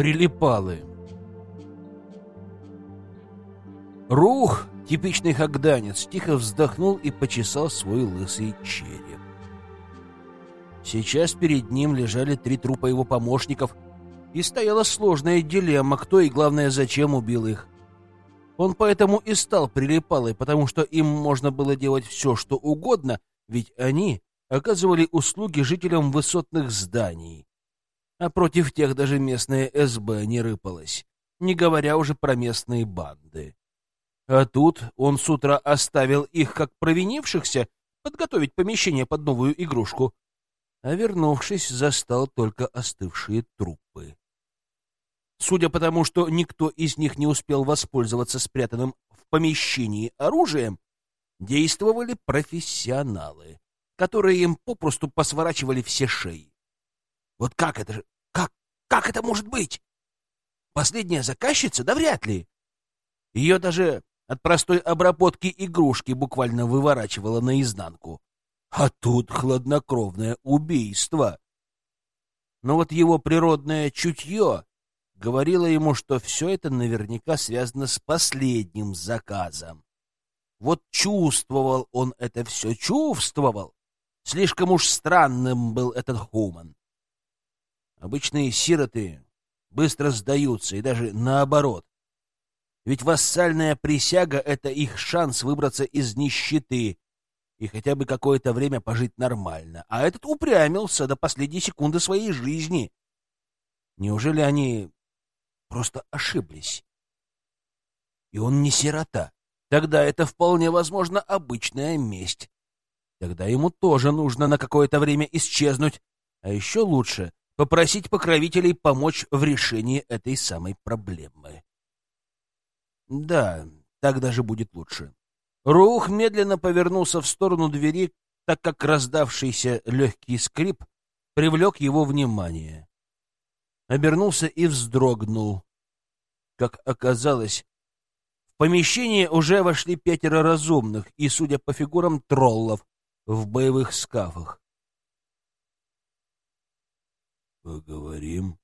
Прилипалы. Рух, типичный хагданец, тихо вздохнул и почесал свой лысый череп. Сейчас перед ним лежали три трупа его помощников, и стояла сложная дилемма, кто и, главное, зачем убил их. Он поэтому и стал прилипалой, потому что им можно было делать все, что угодно, ведь они оказывали услуги жителям высотных зданий а против тех даже местная СБ не рыпалась, не говоря уже про местные банды. А тут он с утра оставил их как провинившихся подготовить помещение под новую игрушку, а вернувшись, застал только остывшие трупы. Судя по тому, что никто из них не успел воспользоваться спрятанным в помещении оружием, действовали профессионалы, которые им попросту посворачивали все шеи. Вот как это же? Как? Как это может быть? Последняя заказчица? Да вряд ли. Ее даже от простой обработки игрушки буквально выворачивало наизнанку. А тут хладнокровное убийство. Но вот его природное чутье говорило ему, что все это наверняка связано с последним заказом. Вот чувствовал он это все, чувствовал. Слишком уж странным был этот Хуман. Обычные сироты быстро сдаются, и даже наоборот. Ведь вассальная присяга — это их шанс выбраться из нищеты и хотя бы какое-то время пожить нормально. А этот упрямился до последней секунды своей жизни. Неужели они просто ошиблись? И он не сирота. Тогда это вполне возможно обычная месть. Тогда ему тоже нужно на какое-то время исчезнуть. А еще лучше попросить покровителей помочь в решении этой самой проблемы. Да, так даже будет лучше. Рух медленно повернулся в сторону двери, так как раздавшийся легкий скрип привлек его внимание. Обернулся и вздрогнул. Как оказалось, в помещение уже вошли пятеро разумных и, судя по фигурам, троллов в боевых скафах. Поговорим.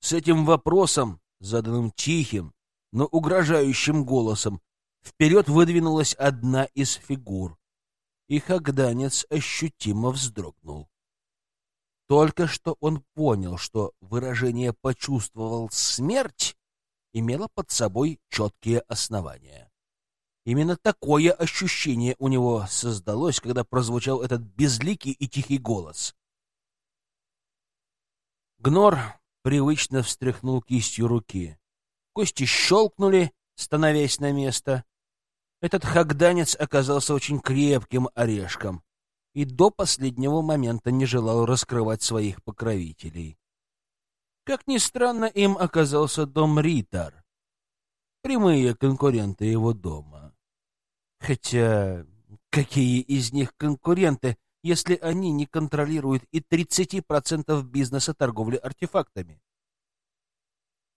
С этим вопросом, заданным тихим, но угрожающим голосом, вперед выдвинулась одна из фигур, и Хагданец ощутимо вздрогнул. Только что он понял, что выражение «почувствовал смерть» имело под собой четкие основания. Именно такое ощущение у него создалось, когда прозвучал этот безликий и тихий голос. Гнор привычно встряхнул кистью руки. Кости щелкнули, становясь на место. Этот хагданец оказался очень крепким орешком и до последнего момента не желал раскрывать своих покровителей. Как ни странно, им оказался дом Ритар, прямые конкуренты его дома. Хотя какие из них конкуренты, если они не контролируют и 30% бизнеса торговли артефактами.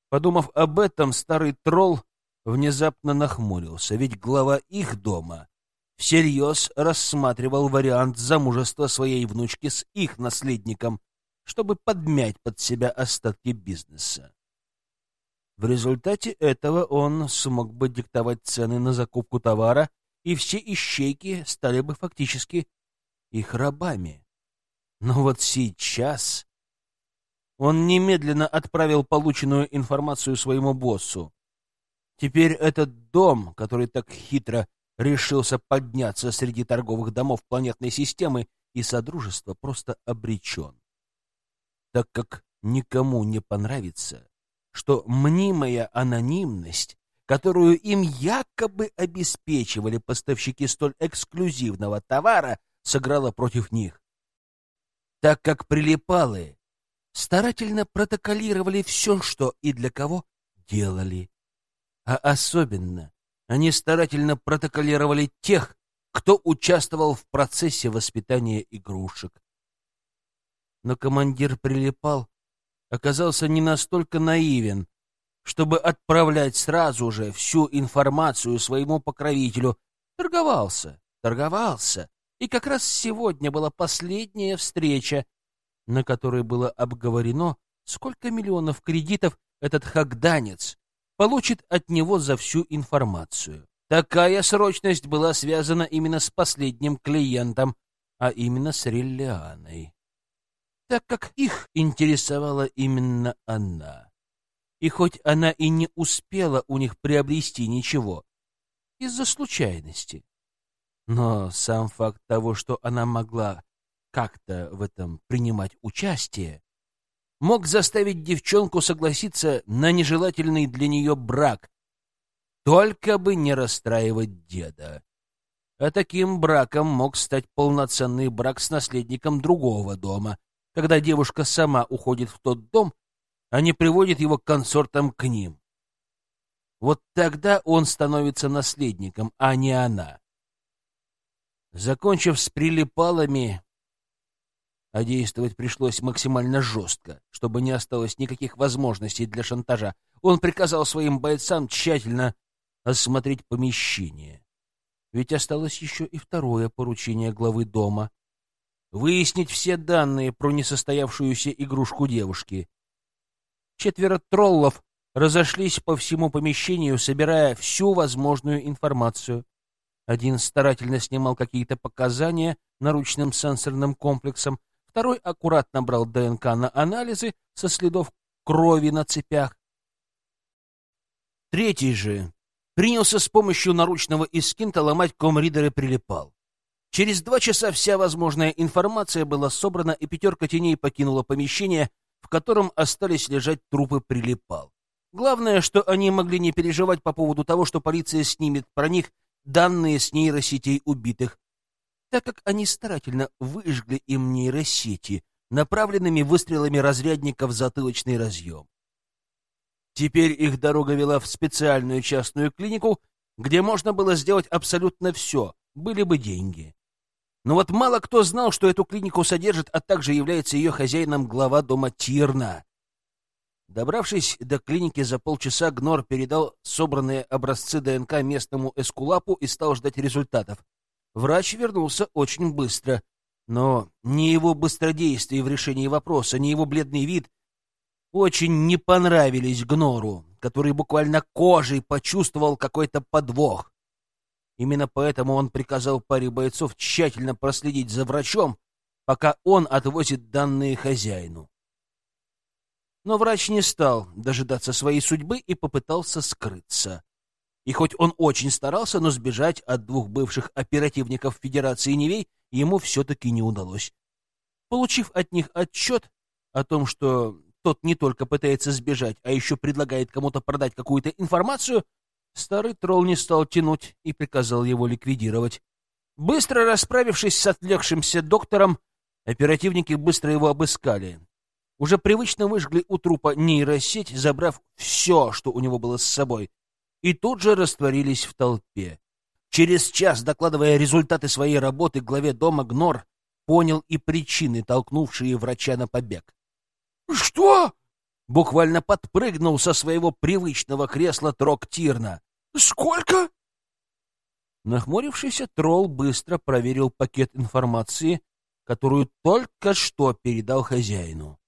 Подумав об этом, старый тролл внезапно нахмурился, ведь глава их дома всерьез рассматривал вариант замужества своей внучки с их наследником, чтобы подмять под себя остатки бизнеса. В результате этого он смог бы диктовать цены на закупку товара, и все ищейки стали бы фактически их рабами. Но вот сейчас он немедленно отправил полученную информацию своему боссу. Теперь этот дом, который так хитро решился подняться среди торговых домов планетной системы и Содружества, просто обречен. Так как никому не понравится, что мнимая анонимность, которую им якобы обеспечивали поставщики столь эксклюзивного товара, сыграла против них. Так как прилипалые старательно протоколировали все, что и для кого делали. А особенно они старательно протоколировали тех, кто участвовал в процессе воспитания игрушек. Но командир прилипал оказался не настолько наивен, чтобы отправлять сразу же всю информацию своему покровителю. Торговался, торговался. И как раз сегодня была последняя встреча, на которой было обговорено, сколько миллионов кредитов этот хагданец получит от него за всю информацию. Такая срочность была связана именно с последним клиентом, а именно с Риллианой. Так как их интересовала именно она. И хоть она и не успела у них приобрести ничего, из-за случайности, но сам факт того, что она могла как-то в этом принимать участие, мог заставить девчонку согласиться на нежелательный для нее брак, только бы не расстраивать деда. А таким браком мог стать полноценный брак с наследником другого дома, когда девушка сама уходит в тот дом, а не приводит его консортом к ним. Вот тогда он становится наследником, а не она. Закончив с прилипалами, а действовать пришлось максимально жестко, чтобы не осталось никаких возможностей для шантажа, он приказал своим бойцам тщательно осмотреть помещение. Ведь осталось еще и второе поручение главы дома — выяснить все данные про несостоявшуюся игрушку девушки. Четверо троллов разошлись по всему помещению, собирая всю возможную информацию. Один старательно снимал какие-то показания наручным сенсорным комплексом, второй аккуратно брал ДНК на анализы со следов крови на цепях. Третий же принялся с помощью наручного искинта ломать комридер и прилипал. Через два часа вся возможная информация была собрана, и пятерка теней покинула помещение, в котором остались лежать трупы прилипал. Главное, что они могли не переживать по поводу того, что полиция снимет про них данные с нейросетей убитых, так как они старательно выжгли им нейросети направленными выстрелами разрядника в затылочный разъем. Теперь их дорога вела в специальную частную клинику, где можно было сделать абсолютно все, были бы деньги. Но вот мало кто знал, что эту клинику содержит, а также является ее хозяином глава дома Тирна. Добравшись до клиники за полчаса, Гнор передал собранные образцы ДНК местному эскулапу и стал ждать результатов. Врач вернулся очень быстро, но ни его быстродействие в решении вопроса, ни его бледный вид очень не понравились Гнору, который буквально кожей почувствовал какой-то подвох. Именно поэтому он приказал паре бойцов тщательно проследить за врачом, пока он отвозит данные хозяину. Но врач не стал дожидаться своей судьбы и попытался скрыться. И хоть он очень старался, но сбежать от двух бывших оперативников Федерации Невей ему все-таки не удалось. Получив от них отчет о том, что тот не только пытается сбежать, а еще предлагает кому-то продать какую-то информацию, старый тролл не стал тянуть и приказал его ликвидировать. Быстро расправившись с отвлекшимся доктором, оперативники быстро его обыскали уже привычно выжгли у трупа нейросеть, забрав все, что у него было с собой, и тут же растворились в толпе. Через час, докладывая результаты своей работы главе дома Гнор, понял и причины, толкнувшие врача на побег. «Что?» — буквально подпрыгнул со своего привычного кресла Трок Тирна. «Сколько?» Нахмурившийся тролл быстро проверил пакет информации, которую только что передал хозяину.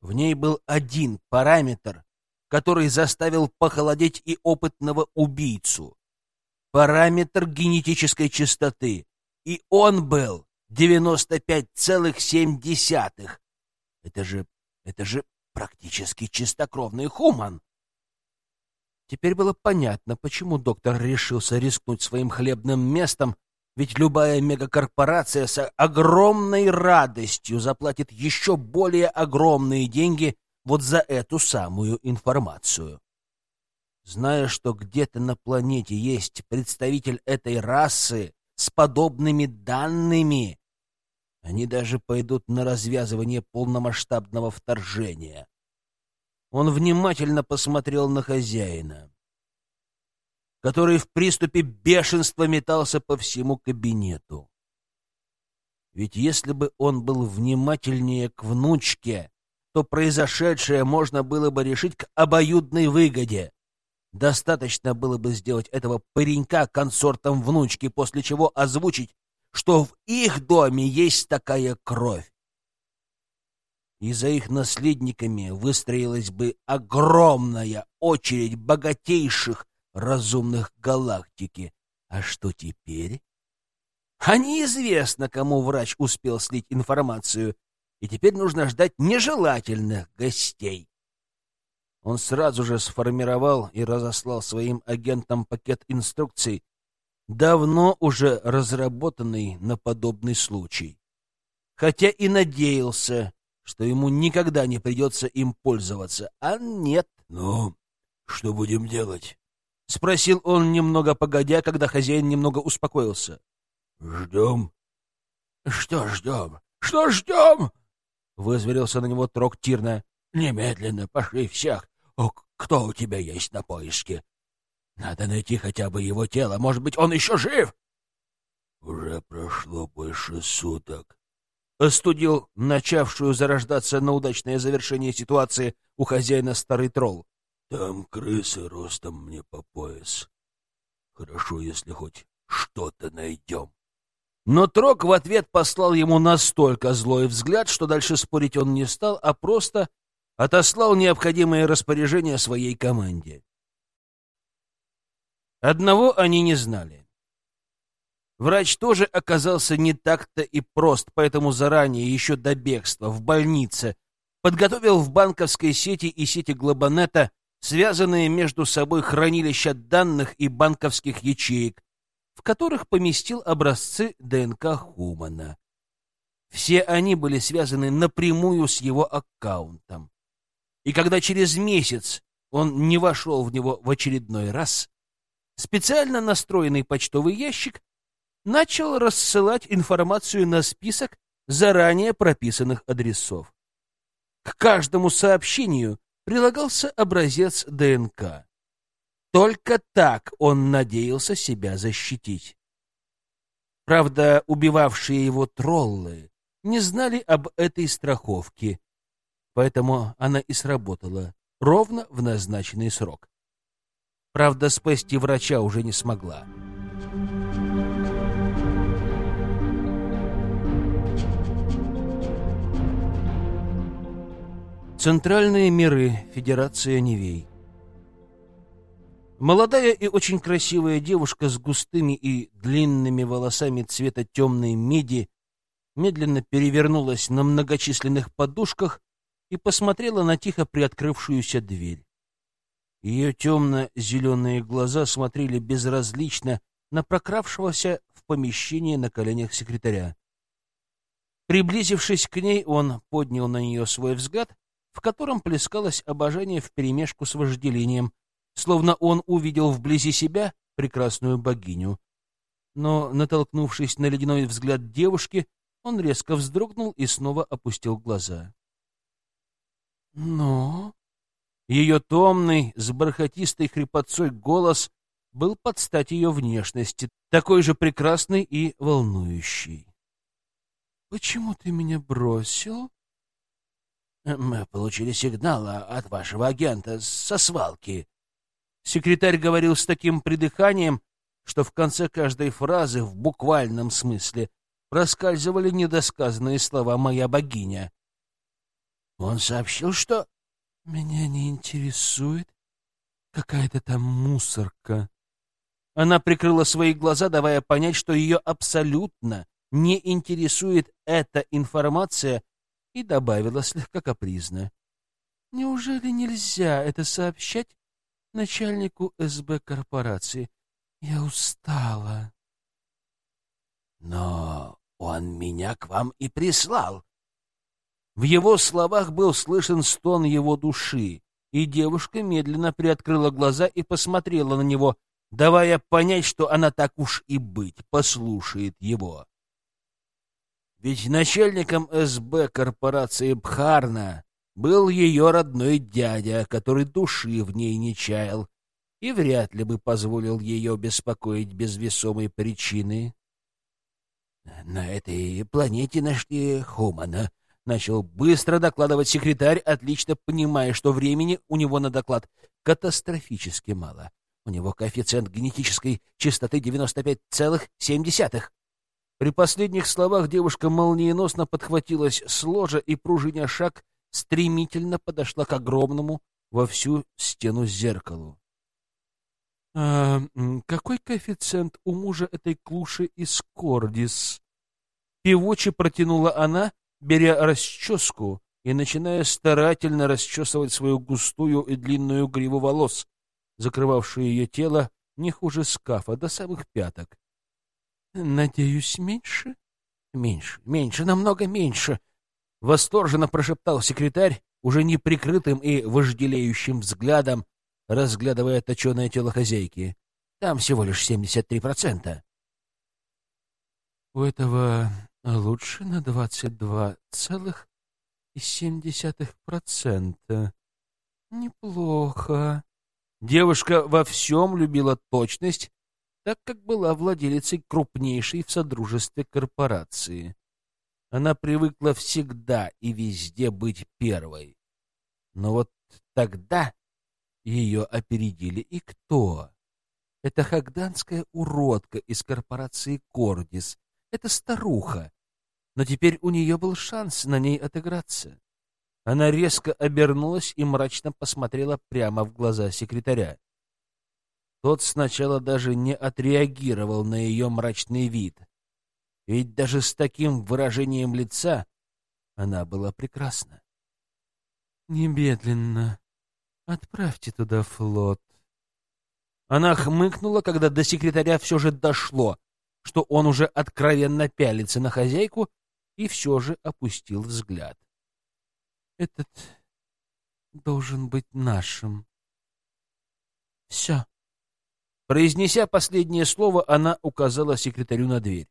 В ней был один параметр, который заставил похолодеть и опытного убийцу. Параметр генетической чистоты. И он был 95,7. Это же, это же практически чистокровный хуман. Теперь было понятно, почему доктор решился рискнуть своим хлебным местом ведь любая мегакорпорация с огромной радостью заплатит еще более огромные деньги вот за эту самую информацию. Зная, что где-то на планете есть представитель этой расы с подобными данными, они даже пойдут на развязывание полномасштабного вторжения. Он внимательно посмотрел на хозяина который в приступе бешенства метался по всему кабинету. Ведь если бы он был внимательнее к внучке, то произошедшее можно было бы решить к обоюдной выгоде. Достаточно было бы сделать этого паренька консортом внучки, после чего озвучить, что в их доме есть такая кровь. И за их наследниками выстроилась бы огромная очередь богатейших разумных галактики. А что теперь? А неизвестно, кому врач успел слить информацию, и теперь нужно ждать нежелательных гостей. Он сразу же сформировал и разослал своим агентам пакет инструкций, давно уже разработанный на подобный случай. Хотя и надеялся, что ему никогда не придется им пользоваться, а нет. — Ну, что будем делать? — спросил он немного погодя, когда хозяин немного успокоился. — Ждем. — Что ждем? Что ждем? — вызверился на него Троктирна. — Немедленно пошли всех. О, кто у тебя есть на поиске? Надо найти хотя бы его тело. Может быть, он еще жив? — Уже прошло больше суток. Остудил начавшую зарождаться на удачное завершение ситуации у хозяина старый тролл. — Там крысы ростом мне по пояс. Хорошо, если хоть что-то найдем. Но Трок в ответ послал ему настолько злой взгляд, что дальше спорить он не стал, а просто отослал необходимые распоряжения своей команде. Одного они не знали. Врач тоже оказался не так-то и прост, поэтому заранее, еще до бегства, в больнице, подготовил в банковской сети и сети Глобанета связанные между собой хранилища данных и банковских ячеек, в которых поместил образцы ДНК Хумана. Все они были связаны напрямую с его аккаунтом. И когда через месяц он не вошел в него в очередной раз, специально настроенный почтовый ящик начал рассылать информацию на список заранее прописанных адресов. К каждому сообщению прилагался образец ДНК. Только так он надеялся себя защитить. Правда, убивавшие его троллы не знали об этой страховке, поэтому она и сработала ровно в назначенный срок. Правда, спасти врача уже не смогла. Центральные миры. Федерация Невей. Молодая и очень красивая девушка с густыми и длинными волосами цвета темной меди медленно перевернулась на многочисленных подушках и посмотрела на тихо приоткрывшуюся дверь. Ее темно-зеленые глаза смотрели безразлично на прокравшегося в помещение на коленях секретаря. Приблизившись к ней, он поднял на нее свой взгляд, в котором плескалось обожание вперемешку с вожделением, словно он увидел вблизи себя прекрасную богиню. Но, натолкнувшись на ледяной взгляд девушки, он резко вздрогнул и снова опустил глаза. «Но...» Ее томный, с бархатистой хрипотцой голос был под стать ее внешности, такой же прекрасный и волнующий. «Почему ты меня бросил?» «Мы получили сигнал от вашего агента со свалки», Секретарь говорил с таким придыханием, что в конце каждой фразы в буквальном смысле проскальзывали недосказанные слова «моя богиня». Он сообщил, что «меня не интересует какая-то там мусорка». Она прикрыла свои глаза, давая понять, что ее абсолютно не интересует эта информация, и добавила слегка капризно. «Неужели нельзя это сообщать начальнику СБ корпорации. Я устала. Но он меня к вам и прислал. В его словах был слышен стон его души, и девушка медленно приоткрыла глаза и посмотрела на него, давая понять, что она так уж и быть, послушает его. Ведь начальником СБ корпорации Бхарна был ее родной дядя, который души в ней не чаял и вряд ли бы позволил ее беспокоить без весомой причины. На этой планете нашли Хумана, начал быстро докладывать секретарь, отлично понимая, что времени у него на доклад катастрофически мало. У него коэффициент генетической чистоты 95,7. При последних словах девушка молниеносно подхватилась с ложа и, пружиня шаг, стремительно подошла к огромному во всю стену зеркалу. — А какой коэффициент у мужа этой клуши из Кордис? Певуче протянула она, беря расческу и начиная старательно расчесывать свою густую и длинную гриву волос, закрывавшую ее тело не хуже скафа до самых пяток. — Надеюсь, меньше? — Меньше, меньше, намного меньше! — восторженно прошептал секретарь, уже неприкрытым и вожделеющим взглядом, разглядывая точеное тело хозяйки. Там всего лишь семьдесят три процента. У этого лучше на двадцать два целых и семь десятых процента. Неплохо. Девушка во всем любила точность, так как была владелицей крупнейшей в Содружестве корпорации. Она привыкла всегда и везде быть первой. Но вот тогда ее опередили и кто? Это хагданская уродка из корпорации «Кордис». Это старуха. Но теперь у нее был шанс на ней отыграться. Она резко обернулась и мрачно посмотрела прямо в глаза секретаря. Тот сначала даже не отреагировал на ее мрачный вид. Ведь даже с таким выражением лица она была прекрасна. «Немедленно отправьте туда флот». Она хмыкнула, когда до секретаря все же дошло, что он уже откровенно пялится на хозяйку и все же опустил взгляд. «Этот должен быть нашим». «Все». Произнеся последнее слово, она указала секретарю на дверь.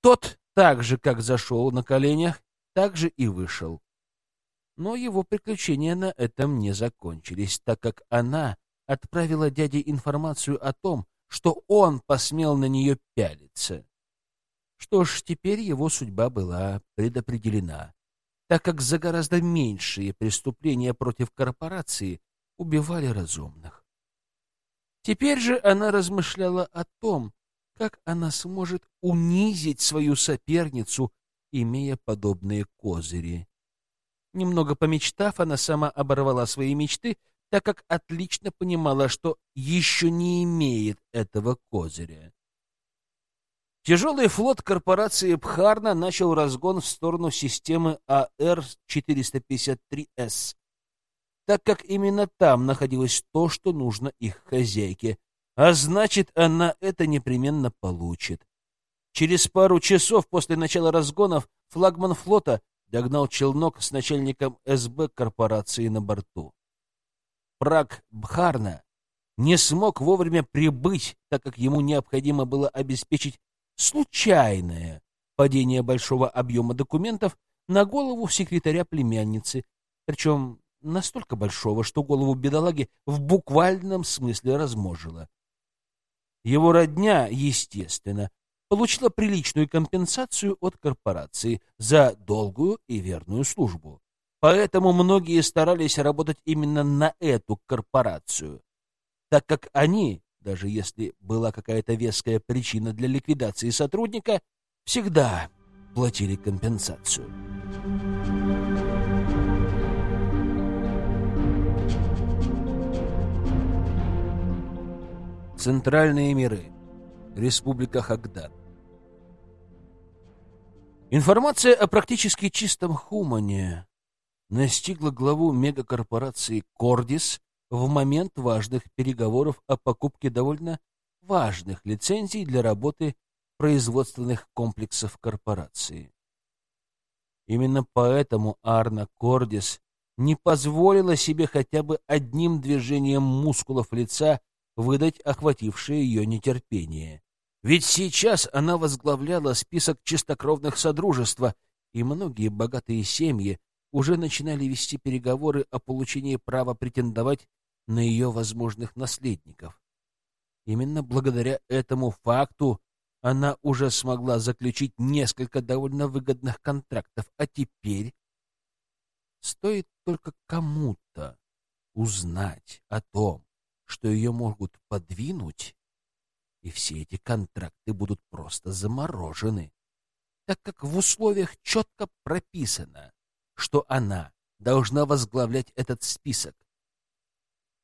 Тот, так же, как зашел на коленях, так же и вышел. Но его приключения на этом не закончились, так как она отправила дяде информацию о том, что он посмел на нее пялиться. Что ж, теперь его судьба была предопределена, так как за гораздо меньшие преступления против корпорации убивали разумных. Теперь же она размышляла о том, как она сможет унизить свою соперницу, имея подобные козыри. Немного помечтав, она сама оборвала свои мечты, так как отлично понимала, что еще не имеет этого козыря. Тяжелый флот корпорации Бхарна начал разгон в сторону системы АР-453С, так как именно там находилось то, что нужно их хозяйке, а значит, она это непременно получит. Через пару часов после начала разгонов флагман флота догнал челнок с начальником СБ корпорации на борту. Праг Бхарна не смог вовремя прибыть, так как ему необходимо было обеспечить случайное падение большого объема документов на голову секретаря племянницы, причем настолько большого, что голову бедолаги в буквальном смысле разможила. Его родня, естественно, получила приличную компенсацию от корпорации за долгую и верную службу. Поэтому многие старались работать именно на эту корпорацию, так как они, даже если была какая-то веская причина для ликвидации сотрудника, всегда платили компенсацию. Центральные миры. Республика Хагдан. Информация о практически чистом Хумане настигла главу мегакорпорации «Кордис» в момент важных переговоров о покупке довольно важных лицензий для работы производственных комплексов корпорации. Именно поэтому Арна Кордис не позволила себе хотя бы одним движением мускулов лица выдать охватившее ее нетерпение. Ведь сейчас она возглавляла список чистокровных содружества, и многие богатые семьи уже начинали вести переговоры о получении права претендовать на ее возможных наследников. Именно благодаря этому факту она уже смогла заключить несколько довольно выгодных контрактов, а теперь Стоит только кому-то узнать о том, что ее могут подвинуть, и все эти контракты будут просто заморожены, так как в условиях четко прописано, что она должна возглавлять этот список.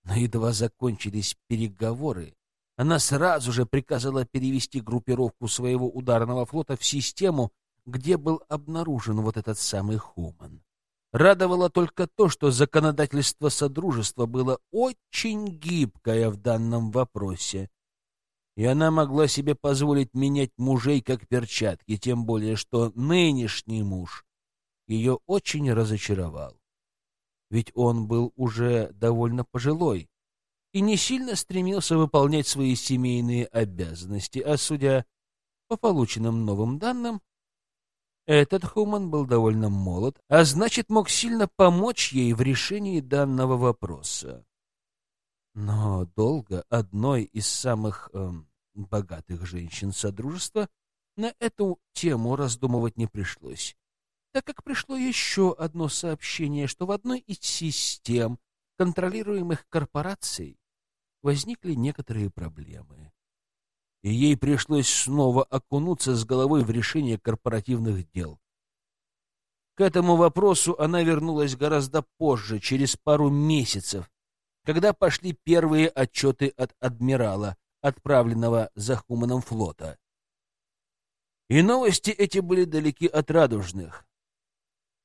Но едва закончились переговоры, она сразу же приказала перевести группировку своего ударного флота в систему, где был обнаружен вот этот самый Хуман. Радовало только то, что законодательство Содружества было очень гибкое в данном вопросе, и она могла себе позволить менять мужей как перчатки, тем более что нынешний муж ее очень разочаровал. Ведь он был уже довольно пожилой и не сильно стремился выполнять свои семейные обязанности, а судя по полученным новым данным, этот Хуман был довольно молод, а значит, мог сильно помочь ей в решении данного вопроса. Но долго одной из самых эм, богатых женщин Содружества на эту тему раздумывать не пришлось, так как пришло еще одно сообщение, что в одной из систем контролируемых корпораций возникли некоторые проблемы и ей пришлось снова окунуться с головой в решение корпоративных дел. К этому вопросу она вернулась гораздо позже, через пару месяцев, когда пошли первые отчеты от адмирала, отправленного за Хуманом флота. И новости эти были далеки от радужных.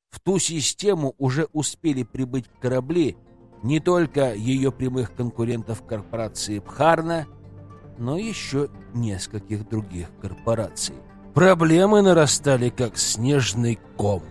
В ту систему уже успели прибыть корабли не только ее прямых конкурентов корпорации Пхарна, но еще нескольких других корпораций. Проблемы нарастали, как снежный ком.